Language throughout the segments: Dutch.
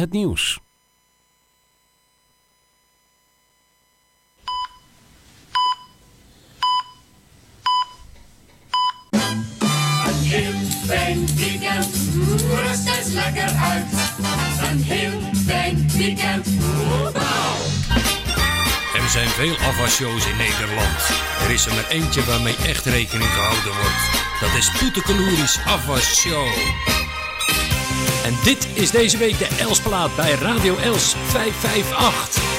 het nieuws. Een heel fijn weekend, rust eens lekker uit. Een heel fijn weekend, Er zijn veel afwasshows in Nederland. Er is er maar eentje waarmee echt rekening gehouden wordt. Dat is Poetekeloeris Afwasshow. En dit is deze week de Elsplaat bij Radio Els 558.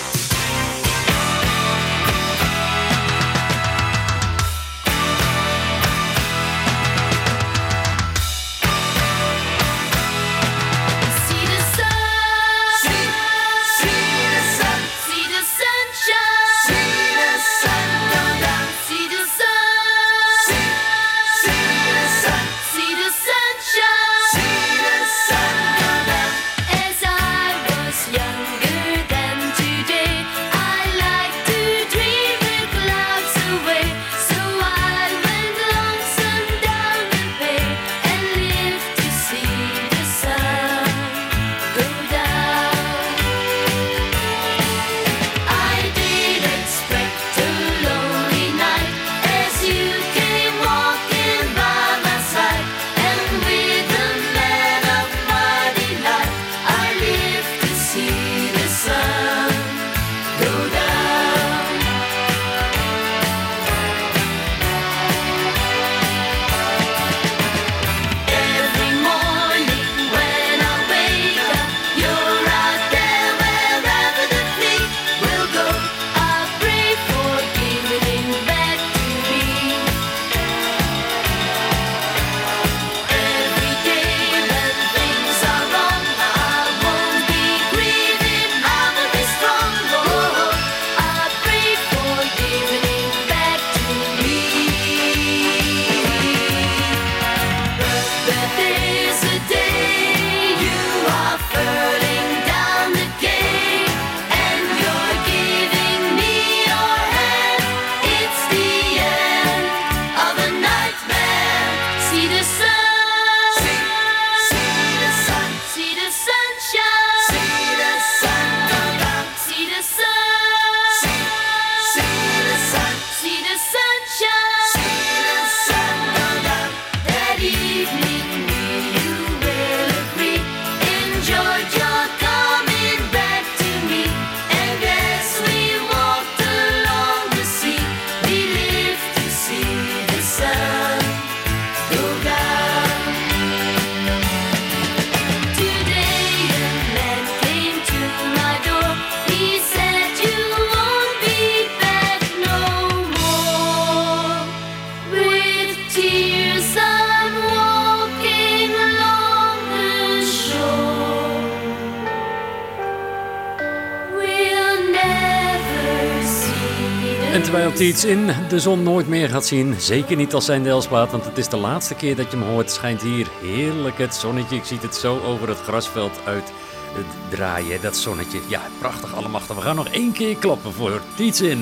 Tietz in de zon nooit meer gaat zien, zeker niet als zijn Elsplaat, want het is de laatste keer dat je hem hoort, schijnt hier heerlijk het zonnetje. Ik zie het zo over het grasveld uit het draaien, dat zonnetje. Ja, prachtig allemachtig. We gaan nog één keer klappen voor Tietz in.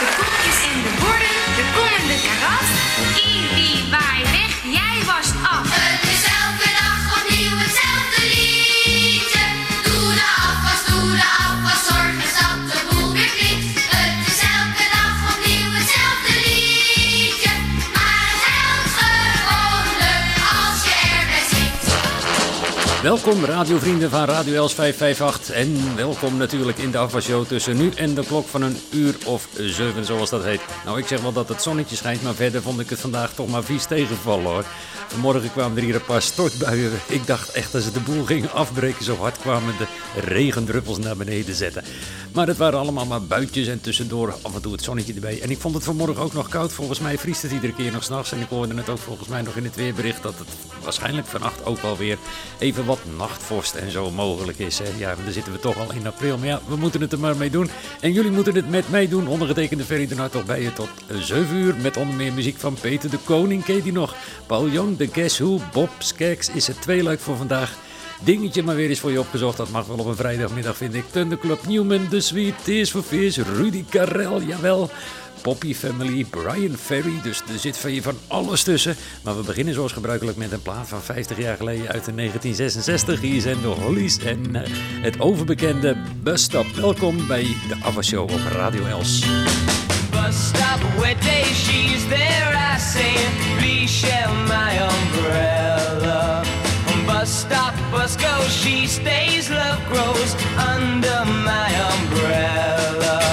De koekjes en de borden, de kom en de karas. Waai Welkom radiovrienden van Radio Els 558 en welkom natuurlijk in de afwasshow tussen nu en de klok van een uur of zeven zoals dat heet. Nou ik zeg wel dat het zonnetje schijnt, maar verder vond ik het vandaag toch maar vies tegenvallen hoor. Vanmorgen kwamen er hier een paar stortbuien. Ik dacht echt dat ze de boel gingen afbreken, zo hard kwamen de regendruppels naar beneden zetten. Maar het waren allemaal maar buitjes en tussendoor af en toe het zonnetje erbij. En ik vond het vanmorgen ook nog koud. Volgens mij vriest het iedere keer nog s'nachts. En ik hoorde het ook volgens mij nog in het weerbericht dat het waarschijnlijk vannacht ook wel weer even wat nachtvorst en zo mogelijk is. Hè. Ja, dan zitten we toch al in april. Maar ja, we moeten het er maar mee doen. En jullie moeten het met mij doen. Ondergetekende Ferry de Nart bij je tot 7 uur. Met onder meer muziek van Peter de Koning. Ken die nog? Paul Jong, de Guess Who, Bob Skeks is het tweeluik voor vandaag. Dingetje maar weer eens voor je opgezocht. Dat mag wel op een vrijdagmiddag, vind ik. Thunderclub Newman, The Sweet, Tears for Fears, Rudy Karel, jawel. Poppy Family, Brian Ferry. Dus er zit van je van alles tussen. Maar we beginnen zoals gebruikelijk met een plaat van 50 jaar geleden uit de 1966. Hier zijn de Hollies en eh, het overbekende Bus Stop. Welkom bij de Ava Show op Radio Els. bus stop wet day she's there I say please my umbrella bus stop bus goes she stays love grows under my umbrella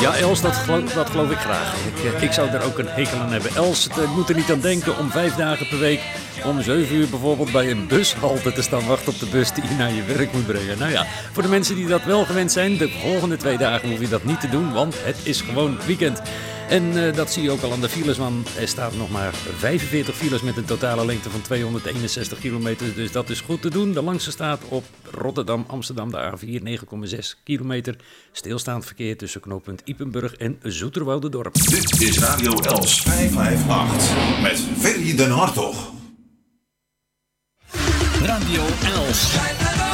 Ja, Els, dat geloof, dat geloof ik graag. Ik, eh, ik zou er ook een hekel aan hebben. Els, het, eh, moet er niet aan denken om vijf dagen per week om zeven uur bijvoorbeeld bij een bushalte te staan wachten op de bus die je naar je werk moet brengen. Nou ja, voor de mensen die dat wel gewend zijn, de volgende twee dagen hoef je dat niet te doen, want het is gewoon weekend. En eh, dat zie je ook al aan de files, want er staan nog maar 45 files met een totale lengte van 261 kilometer. Dus dat is goed te doen. De langste staat op Rotterdam, Amsterdam, de A4, 9,6 kilometer. Stilstaand verkeer tussen knooppunt Ipenburg en Zoeterwoude-dorp. Dit is Radio Els 558 met Ferry den Hartog. Radio Els.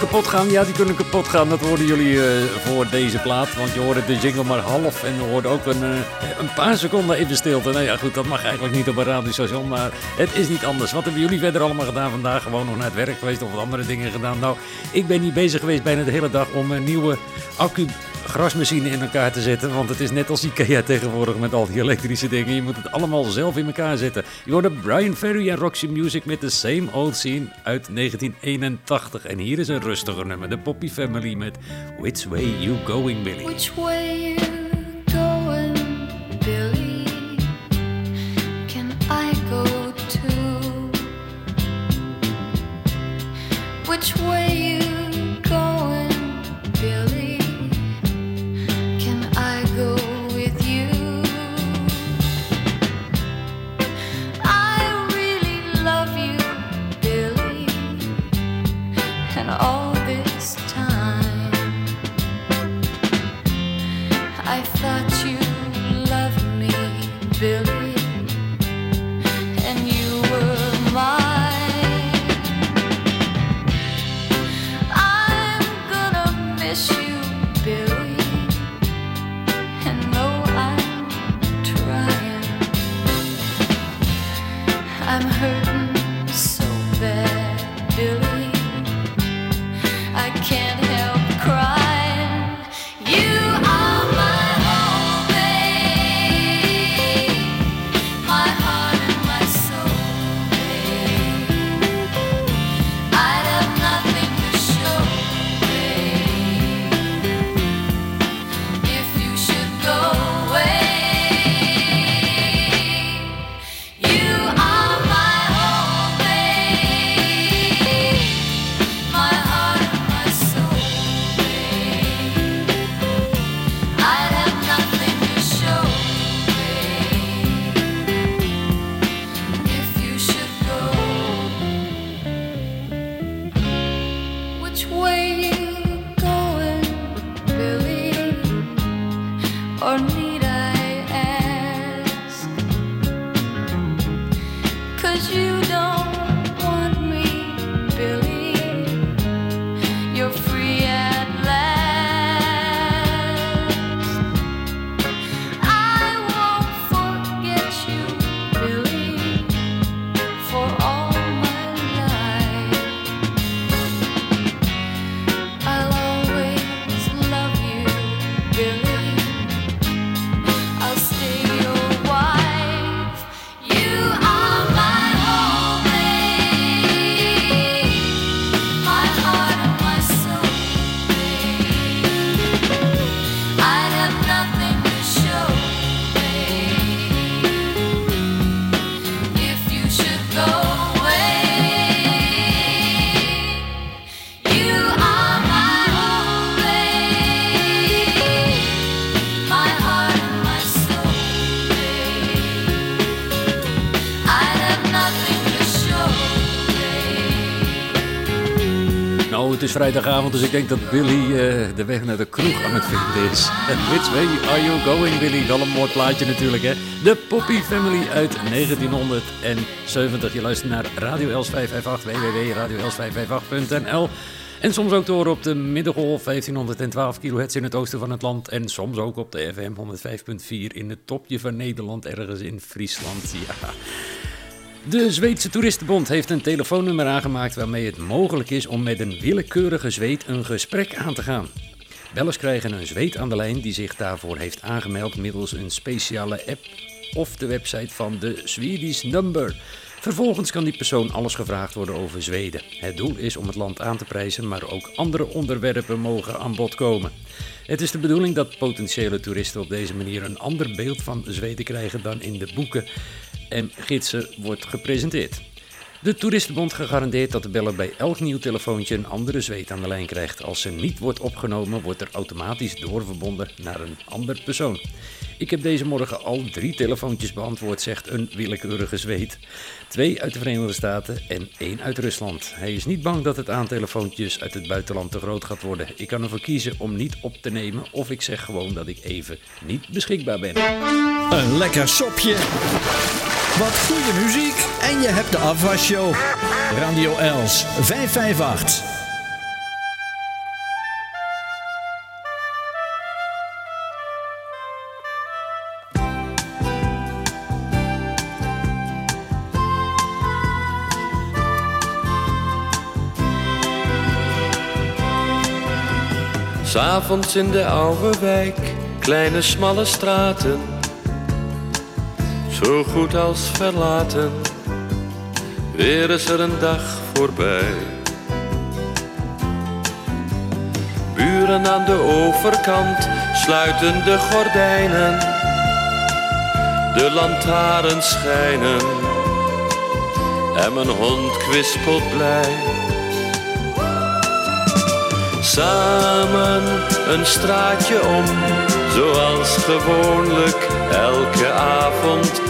Kapot gaan? Ja, die kunnen kapot gaan. Dat hoorden jullie eh, voor deze plaat. Want je hoorde de jingle maar half. En we hoorden ook een, eh, een paar seconden even stilte. Nou ja, goed, dat mag eigenlijk niet op een radiostation. Maar het is niet anders. Wat hebben jullie verder allemaal gedaan vandaag? Gewoon nog naar het werk geweest of wat andere dingen gedaan? Nou, ik ben niet bezig geweest bijna de hele dag om een nieuwe accu grasmachine in elkaar te zetten. Want het is net als Ikea tegenwoordig met al die elektrische dingen. Je moet het allemaal zelf in elkaar zetten. Je hoorde Brian Ferry en Roxy Music met The Same Old Scene uit 1981. En hier is een rustiger nummer. De Poppy Family met Which Way You Going Billy. Which way you going, Billy? Can I go too? Which way het is vrijdagavond, dus ik denk dat Billy eh, de weg naar de kroeg aan het vinden is. Which way are you going, Billy? Wel een mooi plaatje natuurlijk, hè? De Poppy Family uit 1970. Je luistert naar Radio Els 558, www.radioels558.nl. En soms ook horen op de middengolf 1512 kHz in het oosten van het land. En soms ook op de FM 105.4 in het topje van Nederland, ergens in Friesland. Ja. De Zweedse Toeristenbond heeft een telefoonnummer aangemaakt waarmee het mogelijk is om met een willekeurige Zweed een gesprek aan te gaan. Bellers krijgen een Zweed aan de lijn die zich daarvoor heeft aangemeld middels een speciale app of de website van de Swedish Number. Vervolgens kan die persoon alles gevraagd worden over Zweden. Het doel is om het land aan te prijzen, maar ook andere onderwerpen mogen aan bod komen. Het is de bedoeling dat potentiële toeristen op deze manier een ander beeld van Zweden krijgen dan in de boeken en gidsen wordt gepresenteerd. De Toeristenbond garandeert dat de beller bij elk nieuw telefoontje een andere zweet aan de lijn krijgt. Als ze niet wordt opgenomen, wordt er automatisch doorverbonden naar een ander persoon. Ik heb deze morgen al drie telefoontjes beantwoord, zegt een willekeurige zweet. Twee uit de Verenigde Staten en één uit Rusland. Hij is niet bang dat het aantal telefoontjes uit het buitenland te groot gaat worden. Ik kan ervoor kiezen om niet op te nemen of ik zeg gewoon dat ik even niet beschikbaar ben. Een lekker sopje. Wat goede muziek en je hebt de afwasshow. Radio Els 558. S'avonds in de oude wijk, kleine smalle straten zo goed als verlaten, weer is er een dag voorbij. Buren aan de overkant sluiten de gordijnen. De lantaarns schijnen en mijn hond kwispelt blij. Samen een straatje om, zoals gewoonlijk elke avond.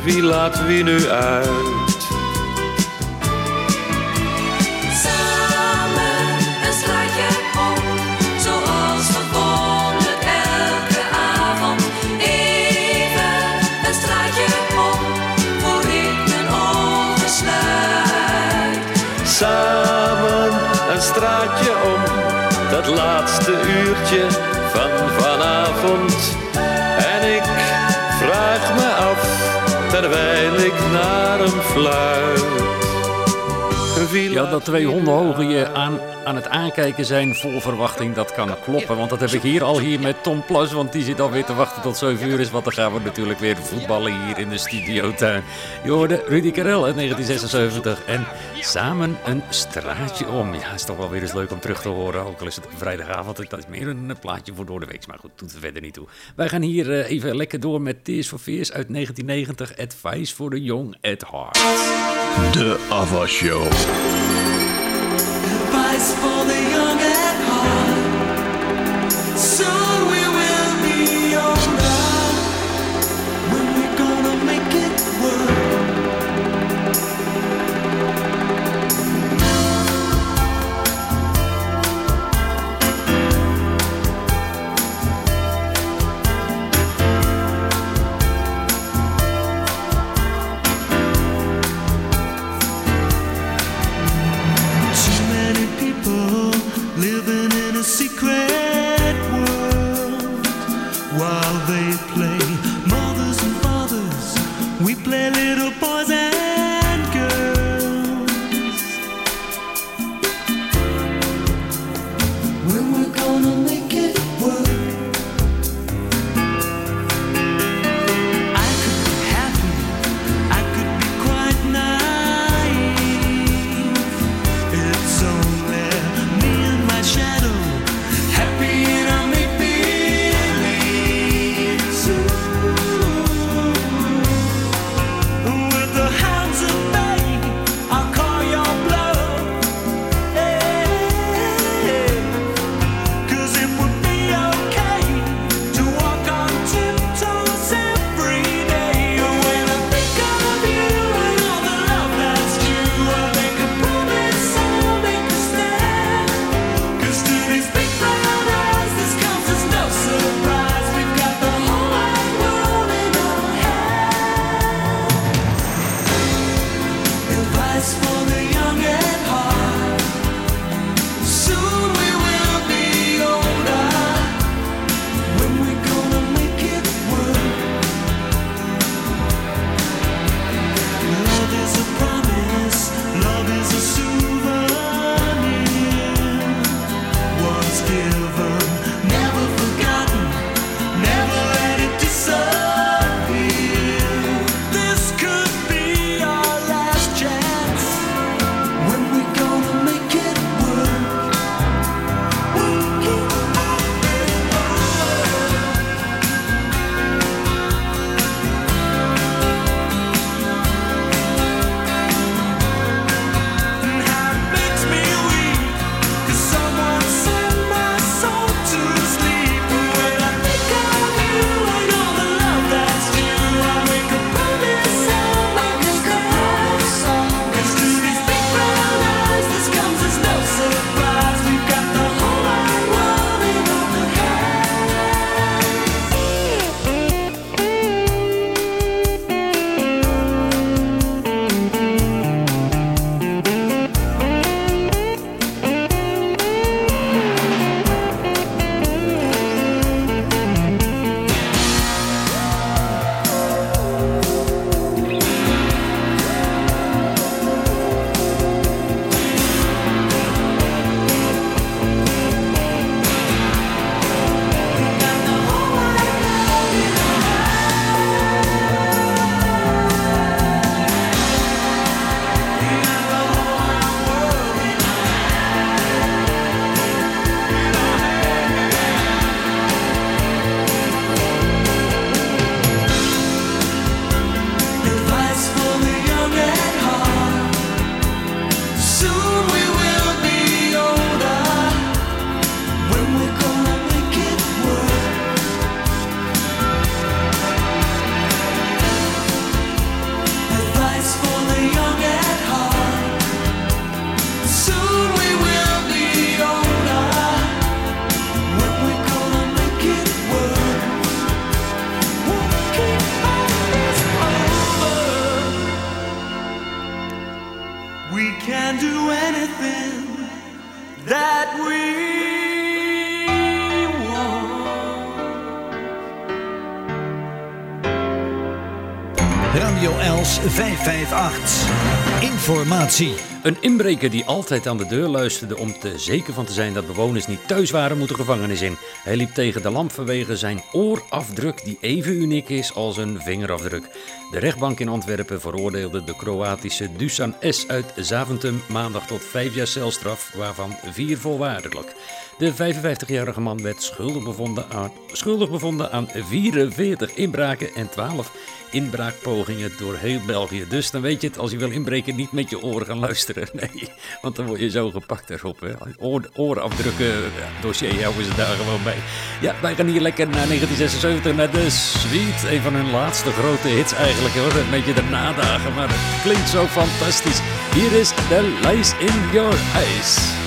Wie laat wie nu uit? Terwijl ik naar hem fluit. Ja, dat twee honden hogen je aan, aan het aankijken zijn vol verwachting, dat kan kloppen. Want dat heb ik hier al hier met Tom Plas, want die zit alweer te wachten tot 7 uur is. Want dan gaan we natuurlijk weer voetballen hier in de studiotuin. Je hoorde Rudy Karel uit 1976 en samen een straatje om. Ja, is toch wel weer eens leuk om terug te horen, ook al is het vrijdagavond. Dat is meer een plaatje voor door de week, maar goed, doet er verder niet toe. Wij gaan hier eh, even lekker door met Tears for Fears uit 1990, Advice for the Young at Heart. De Ava Show. Advice for the young Een inbreker die altijd aan de deur luisterde om te zeker van te zijn dat bewoners niet thuis waren, moet de gevangenis in. Hij liep tegen de lamp vanwege zijn oorafdruk die even uniek is als een vingerafdruk. De rechtbank in Antwerpen veroordeelde de Kroatische Dusan S. uit Zaventem maandag tot vijf jaar celstraf, waarvan vier voorwaardelijk. De 55-jarige man werd schuldig bevonden, aan, schuldig bevonden aan 44 inbraken en 12 inbraakpogingen door heel België. Dus dan weet je het, als je wil inbreken, niet met je oren gaan luisteren. Nee, want dan word je zo gepakt erop. Hè. Oor, oorafdrukken dossier houden ze daar gewoon bij. Ja, wij gaan hier lekker naar 1976, naar The Sweet. Een van hun laatste grote hits eigenlijk hoor. Een beetje de nadagen, maar het klinkt zo fantastisch. Hier is The Lies in Your Eyes.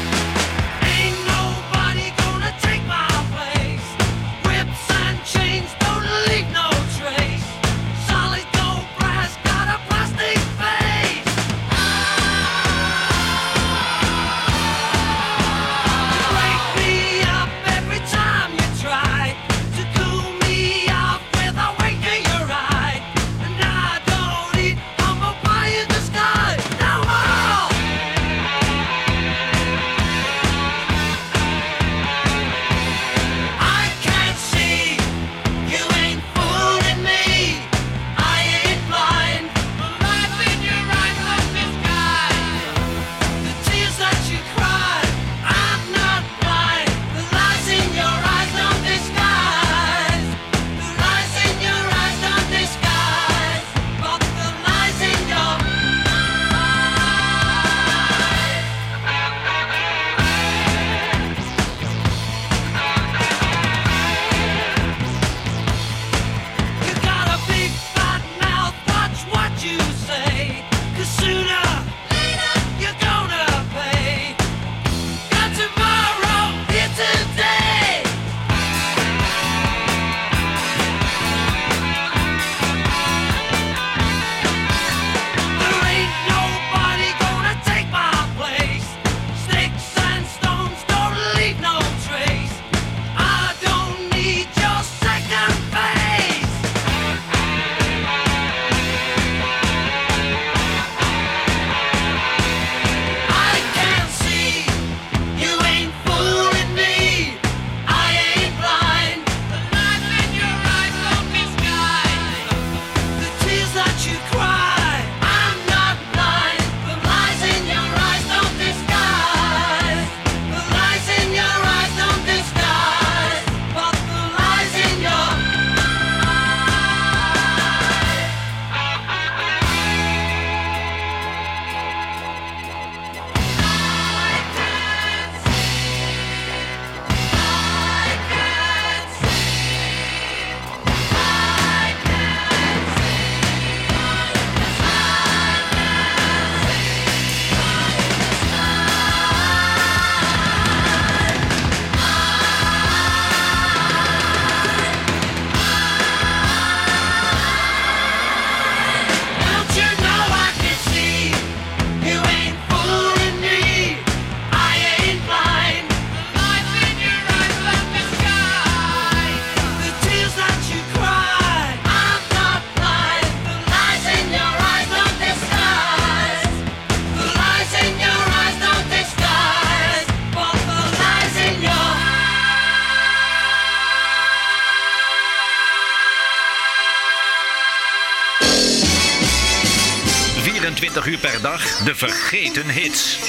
De vergeten hits.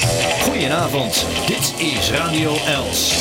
Goedenavond, dit is Radio Els.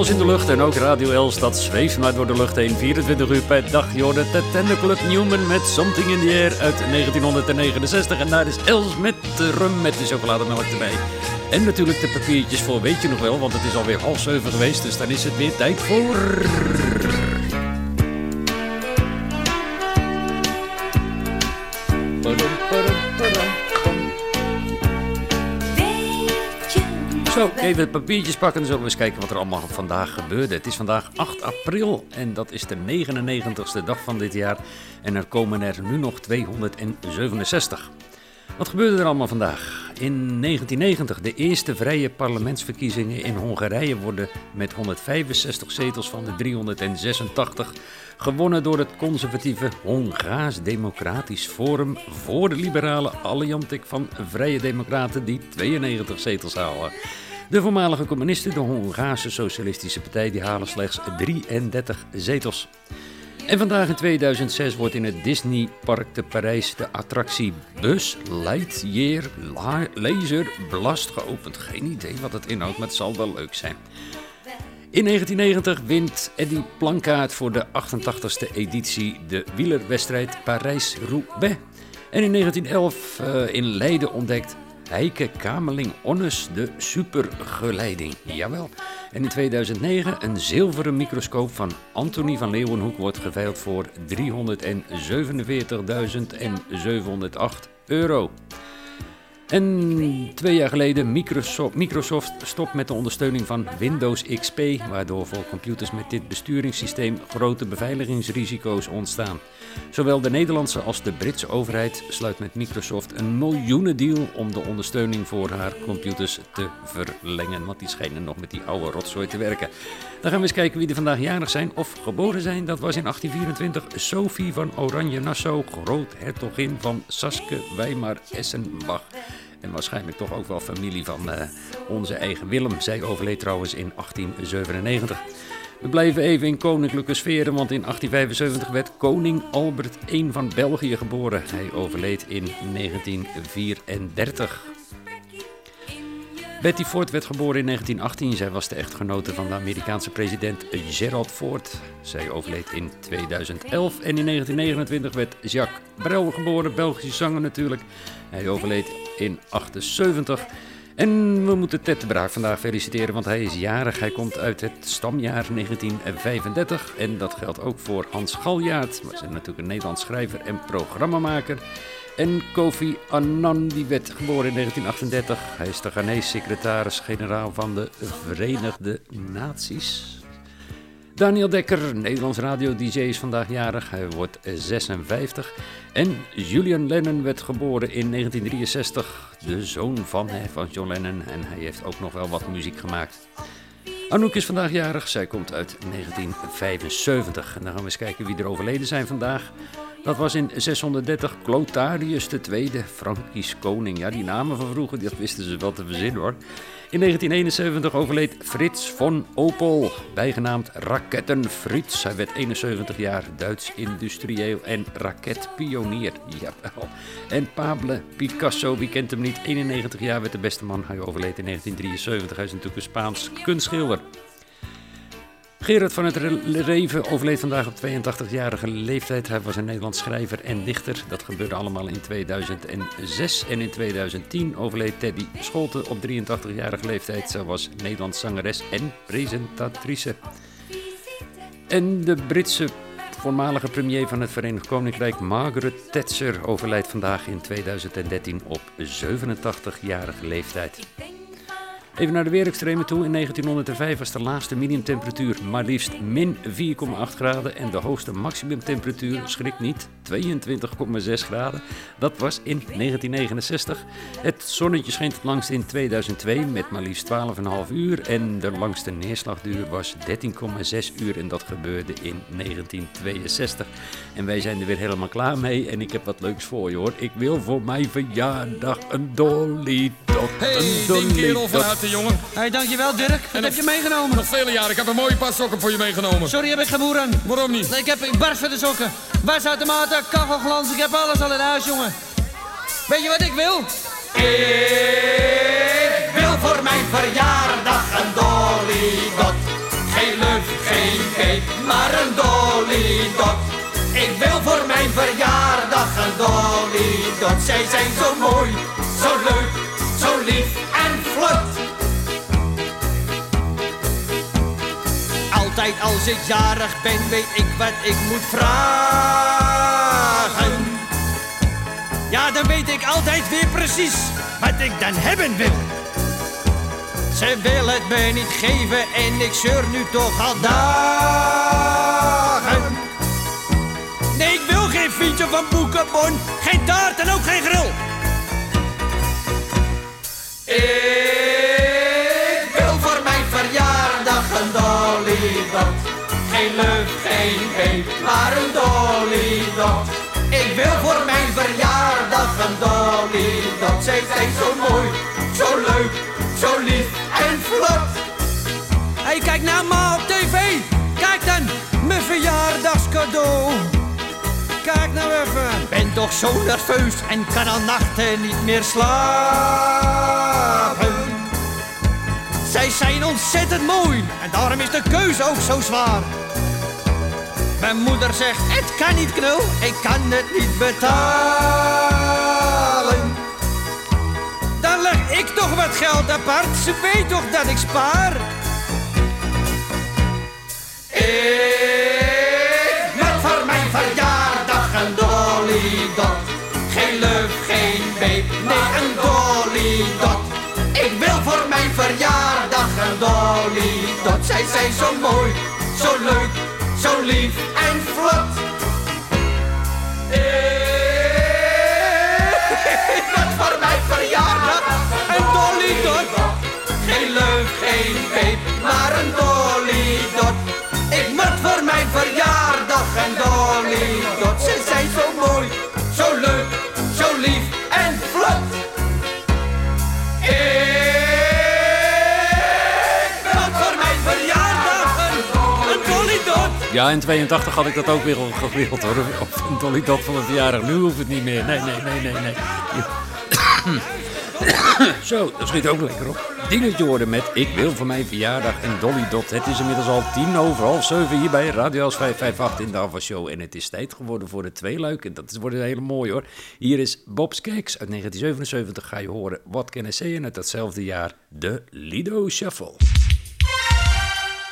Alles in de lucht en ook Radio Els, dat zweeft maar door de lucht heen. 24 uur per dag, de Tender Club Newman met Something in the Air uit 1969. En daar is Els met de rum met de chocolademelk erbij. En natuurlijk de papiertjes voor, weet je nog wel, want het is alweer half zeven geweest. Dus dan is het weer tijd voor... even de papiertjes pakken. Dan zullen we eens kijken wat er allemaal vandaag gebeurde. Het is vandaag 8 april en dat is de 99ste dag van dit jaar. En er komen er nu nog 267. Wat gebeurde er allemaal vandaag? In 1990, de eerste vrije parlementsverkiezingen in Hongarije worden met 165 zetels van de 386 gewonnen door het conservatieve Hongaars Democratisch Forum voor de liberale Alliantik van Vrije Democraten die 92 zetels halen. De voormalige communisten, de Hongaarse Socialistische Partij, die halen slechts 33 zetels. En vandaag in 2006 wordt in het Disneypark te Parijs de attractie Buzz Lightyear La- Laser Blast geopend. Geen idee wat het inhoudt, maar het zal wel leuk zijn. In 1990 wint Eddy Plankaart voor de 88ste editie de wielerwedstrijd Parijs-Roubaix. En in 1911 eh, in Leiden ontdekt Heike Kamerling-Onnes de supergeleiding. Jawel. En in 2009 een zilveren microscoop van Anthony van Leeuwenhoek wordt geveild voor 347.708 euro. En twee jaar geleden Microsoft, Microsoft stopt met de ondersteuning van Windows XP, waardoor voor computers met dit besturingssysteem grote beveiligingsrisico's ontstaan. Zowel de Nederlandse als de Britse overheid sluit met Microsoft een miljoenendeal om de ondersteuning voor haar computers te verlengen, want die schijnen nog met die oude rotzooi te werken. Dan gaan we eens kijken wie er vandaag jarig zijn of geboren zijn. Dat was in 1824 Sophie van Oranje-Nassau, groothertogin van Saske Weimar-Essenbach. En waarschijnlijk toch ook wel familie van eh, onze eigen Willem. Zij overleed trouwens in 1897. We blijven even in koninklijke sferen, want in 1875 werd koning Albert I van België geboren. Hij overleed in 1934. Betty Ford werd geboren in 1918. Zij was de echtgenote van de Amerikaanse president Gerald Ford. Zij overleed in 2011. En in 1929 werd Jacques Brel geboren, Belgische zanger natuurlijk. Hij overleed in 78. En we moeten Ted de Braak vandaag feliciteren, want hij is jarig. Hij komt uit het stamjaar 1935. En dat geldt ook voor Hans Galjaard. Maar hij is natuurlijk een Nederlands schrijver en programmamaker. En Kofi Annan, die werd geboren in 1938. Hij is de Ghanese secretaris-generaal van de Verenigde Naties. Daniel Dekker, Nederlands radio-dj, is vandaag jarig. Hij wordt 56. En Julian Lennon werd geboren in 1963. De zoon van, van John Lennon. En hij heeft ook nog wel wat muziek gemaakt. Anouk is vandaag jarig. Zij komt uit 1975. En dan gaan we eens kijken wie er overleden zijn vandaag. Dat was in 630 Clotarius II, Frankisch koning. Ja, die namen van vroeger, dat wisten ze wel te verzinnen hoor. In 1971 overleed Frits von Opel, bijgenaamd Raketten Frits. Hij werd 71 jaar, Duits industrieel en raketpionier. Jawel. En Pablo Picasso, wie kent hem niet? 91 jaar werd de beste man. Hij overleed in 1973. Hij is natuurlijk een Spaans kunstschilder. Gerard van het Reven overleed vandaag op 82-jarige leeftijd. Hij was een Nederlands schrijver en dichter. Dat gebeurde allemaal in 2006. En in 2010 overleed Teddy Scholten op 83-jarige leeftijd. Zij was Nederlands zangeres en presentatrice. En de Britse voormalige premier van het Verenigd Koninkrijk, Margaret Thatcher, overlijdt vandaag in 2013 op 87-jarige leeftijd. Even naar de weerextremen toe. In 1905 was de laagste minimumtemperatuur maar liefst min 4,8 graden. En de hoogste maximumtemperatuur, schrik niet, 22,6 graden. Dat was in 1969. Het zonnetje scheen het langst in 2002 met maar liefst 12,5 uur. En de langste neerslagduur was 13,6 uur. En dat gebeurde in 1962. En wij zijn er weer helemaal klaar mee. En ik heb wat leuks voor je hoor. Ik wil voor mijn verjaardag een dolly een kerel jongen. Hé, hey, dankjewel Dirk. Wat en heb je meegenomen? Nog vele jaren. Ik heb een mooie pas sokken voor je meegenomen. Sorry, heb ik geboeren. Waarom niet? Ik heb ik barst van de sokken. Wasautomaten, eh, kachelglans, ik heb alles al in huis, jongen. Weet je wat ik wil? Ik wil voor mijn verjaardag een Dolly Dot. Geen lucht, geen cake, maar een Dolly Dot. Ik wil voor mijn verjaardag een Dolly Dot. Zij zijn zo mooi, zo leuk Als ik jarig ben, weet ik wat ik moet vragen. Ja, dan weet ik altijd weer precies wat ik dan hebben wil. Ze wil het me niet geven en ik zeur nu toch al dagen. Nee, ik wil geen fietsje van boekenbon, geen taart en ook geen grill. Ik Geen beep, maar een dollydot. Ik wil voor mijn verjaardag een dollydot. Zij zijn zo mooi, zo leuk, zo lief en vlot. Hey, kijk naar me op tv. Kijk dan, mijn verjaardagscadeau. Kijk nou even. Ben toch zo nerveus en kan al nachten niet meer slapen. Zij zijn ontzettend mooi en daarom is de keuze ook zo zwaar. Mijn moeder zegt, het kan niet knul, ik kan het niet betalen. Dan leg ik toch wat geld apart, ze weet toch dat ik spaar. Ik met voor mijn verjaardag een dollydot. Geen luf, geen beep, nee een dollydot. Ik wil voor mijn verjaardag een dollydot. Zij zijn zo mooi, zo leuk, zo lief en vlot. Ik met voor mijn verjaardag een dollydot. Geen luf, geen beep, maar een dollydot. Ik moet voor mijn verjaardag een dollydot. Ze zijn zo mooi, zo leuk, zo lief en vlot. Ja, in 82 had ik dat ook weer gewild hoor. Een dolly dot van mijn verjaardag. Nu hoeft het niet meer. Nee, nee, nee, nee, nee. Zo, dat schiet ook lekker op. Dingetje worden met Ik wil voor mijn verjaardag een Dolly Dot. Het is inmiddels al tien over half zeven hier bij Radio Els 558 in de Ava Show. En het is tijd geworden voor de tweeluik. En dat wordt een hele mooie hoor. Hier is Bob's Cakes uit 1977. Ga je horen wat Can I Say? En uit datzelfde jaar de Lido Shuffle.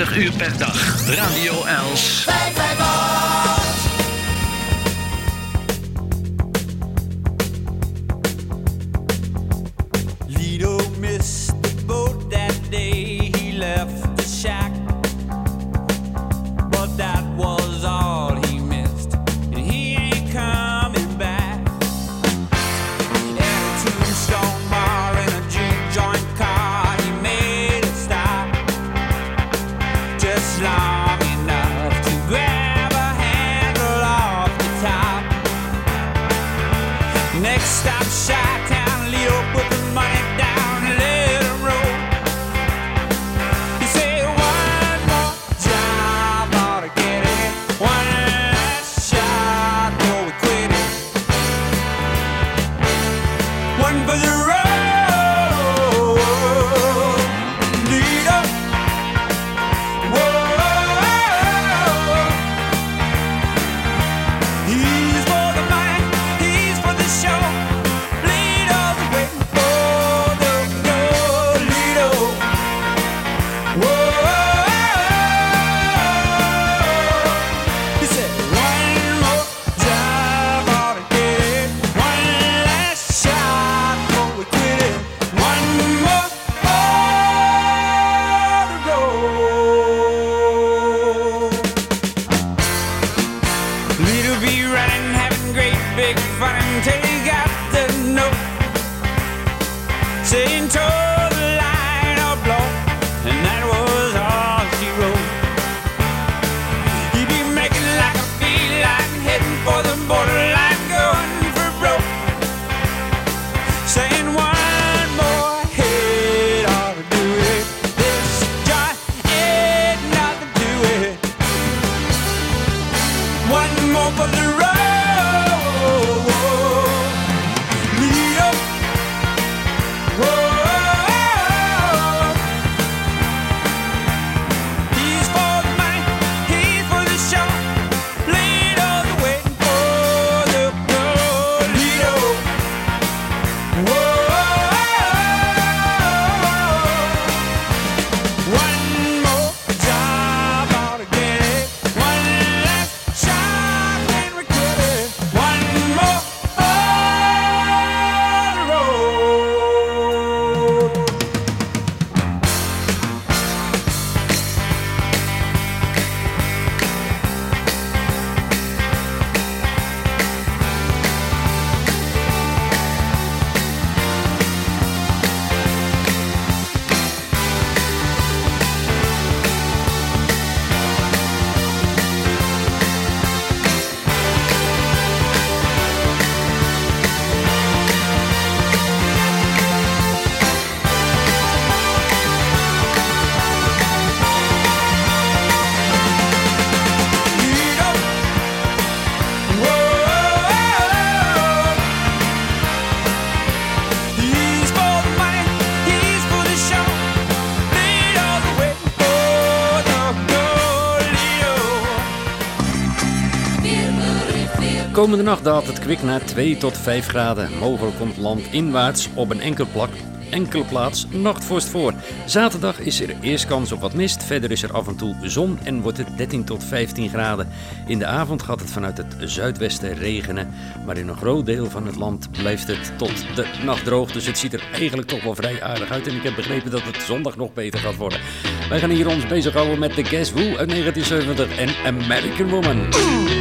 24 uur per dag. Radio Els. komende nacht daalt het kwik naar 2 tot 5 graden. Mogelijk komt landinwaarts op een enkel plak, enkele plaats nachtvorst voor. Zaterdag is er eerst kans op wat mist, verder is er af en toe zon en wordt het 13 tot 15 graden. In de avond gaat het vanuit het zuidwesten regenen, maar in een groot deel van het land blijft het tot de nacht droog. Dus het ziet er eigenlijk toch wel vrij aardig uit en ik heb begrepen dat het zondag nog beter gaat worden. Wij gaan hier ons bezighouden met The Guess Who uit 1970 en American Woman.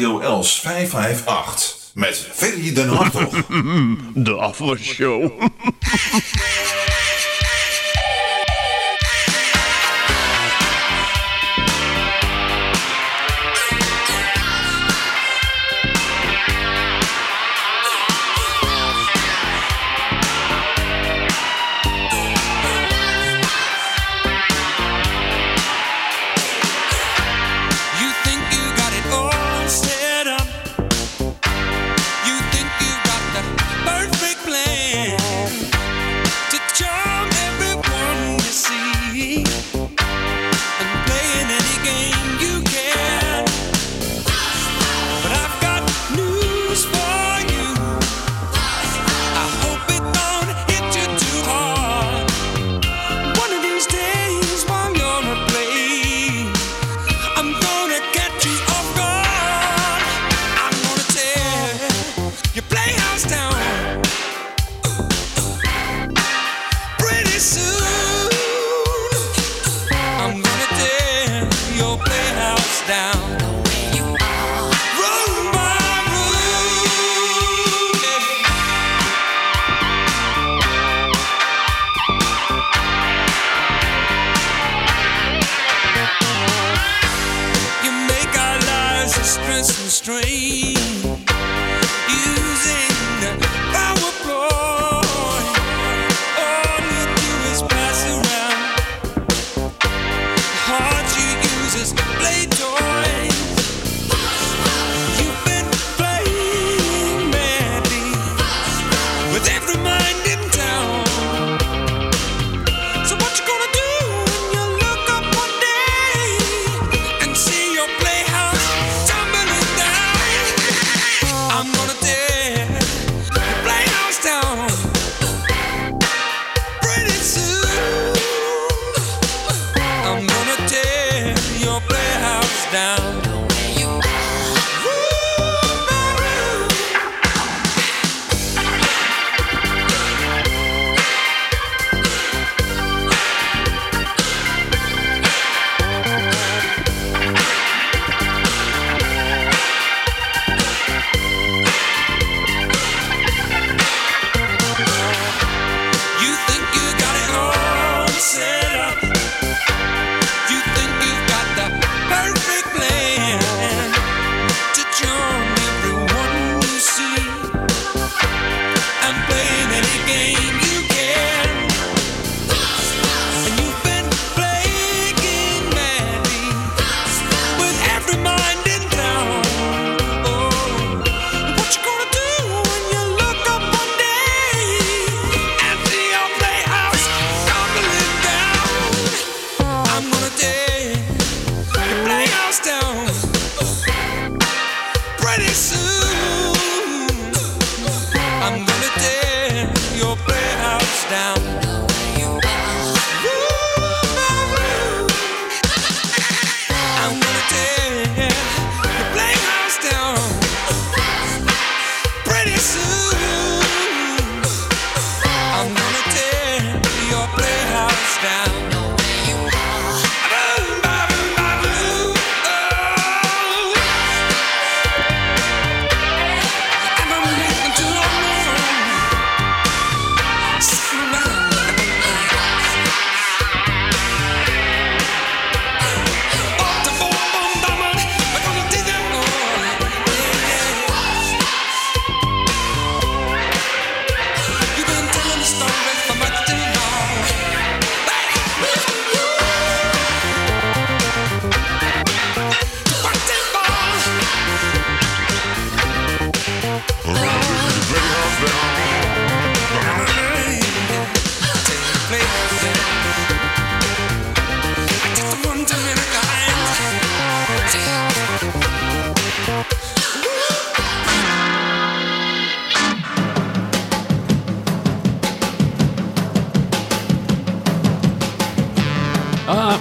Radio 558 met Ferry den Hartog. De afwasshow.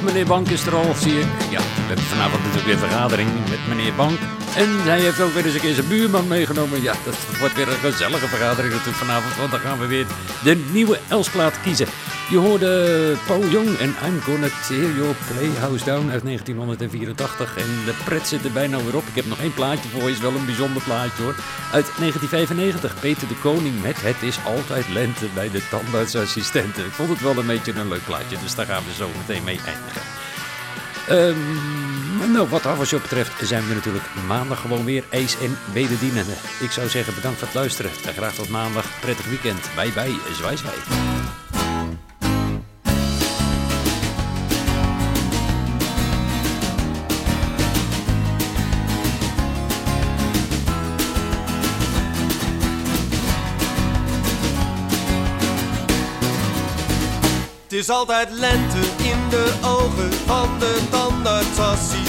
Meneer Bank is er al, zie ik. Ja, we hebben vanavond natuurlijk weer vergadering met meneer Bank. En hij heeft ook weer eens een keer zijn buurman meegenomen. Ja, dat wordt weer een gezellige vergadering natuurlijk vanavond. Want dan gaan we weer de nieuwe Elsplaat kiezen. Je hoorde Paul Young en I'm Gonna Tear Your Playhouse Down uit 1984. En de pret zit er bijna weer op. Ik heb nog één plaatje voor. Is wel een bijzonder plaatje hoor. Uit 1995. Peter de Koning met Het is altijd lente bij de tandartsassistenten. Ik vond het wel een beetje een leuk plaatje. Dus daar gaan we zo meteen mee eindigen. Ehm, nou, wat afwasshow betreft zijn we natuurlijk maandag gewoon weer Ace en wederdienende. Ik zou zeggen bedankt voor het luisteren. En graag tot maandag. Prettig weekend. Bye bye. Zwaai zwaai. Het is altijd lente in de ogen van de tandartsassistenten.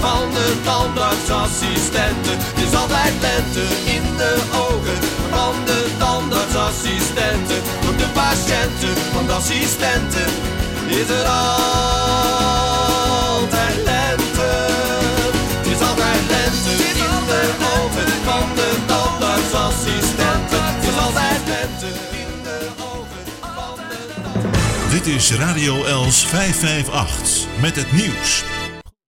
Van de tandartsassistenten. Het is altijd lente in de ogen van de tandartsassistenten. Voor de patiënten van de assistenten is er altijd lente. Het is altijd lente in de ogen van de tandartsassistenten. Het is altijd lente in de ogen Dit is Radio Els 558 met het nieuws.